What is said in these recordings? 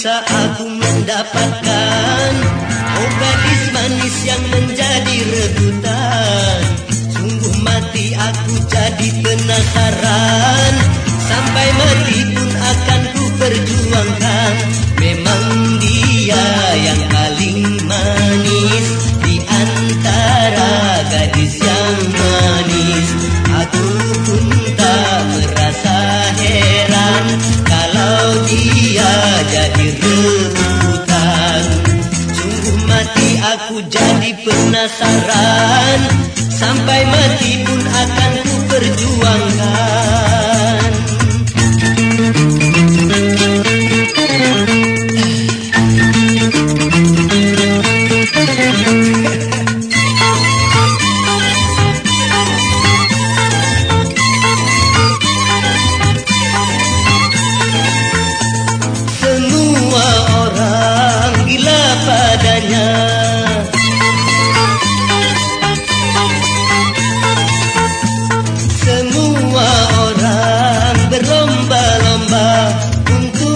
bisa aku mendapatkan. Oh gadis manis yang menjadi rebutan. Sungguh mati aku jadi penasaran. Sampai mati jadi penasaran. Sampai mati pun akan ku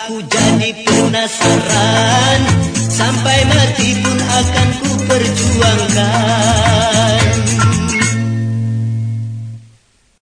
aku jadi penasaran Sampai mati pun akan ku perjuangkan